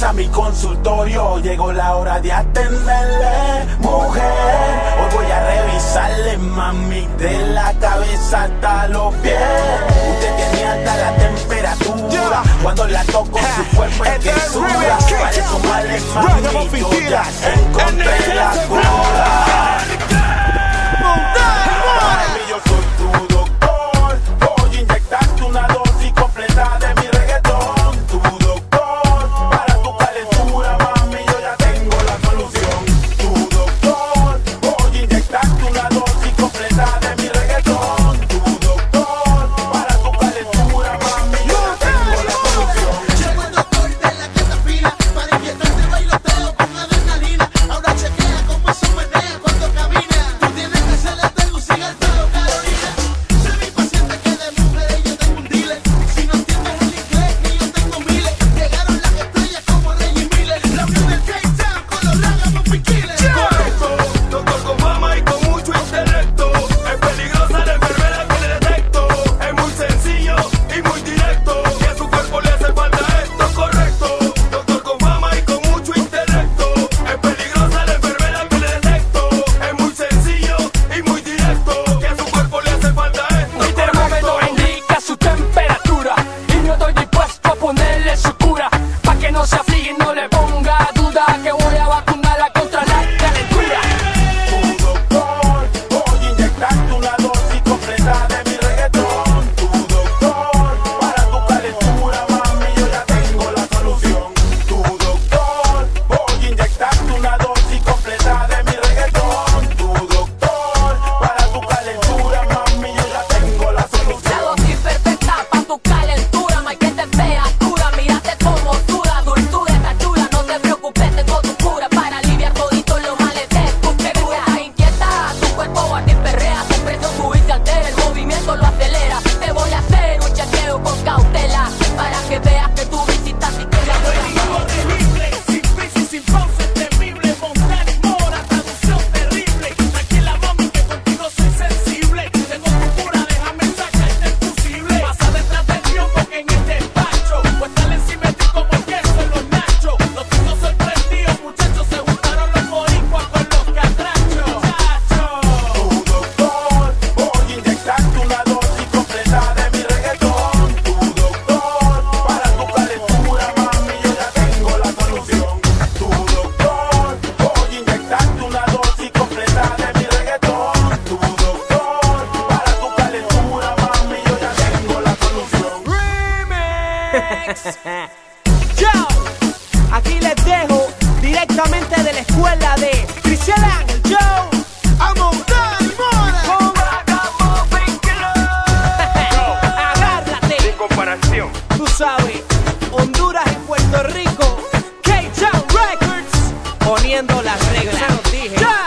A mi consultorio llegó la hora de atenderle, mujer. Hoy voy a revisarle, mami, de la cabeza hasta los pies. Usted tiene alta la temperatura. Cuando la toco, su cuerpo es que suda. Para sumarle, mami, yo encontré Yo, aquí les dejo directamente de la escuela de Cristian Ángel Joe. Amo y Mora. Agárrate. Sin comparación. Tú sabes, Honduras y Puerto Rico. K-Town Records. Poniendo las reglas. Ya dije. Yo.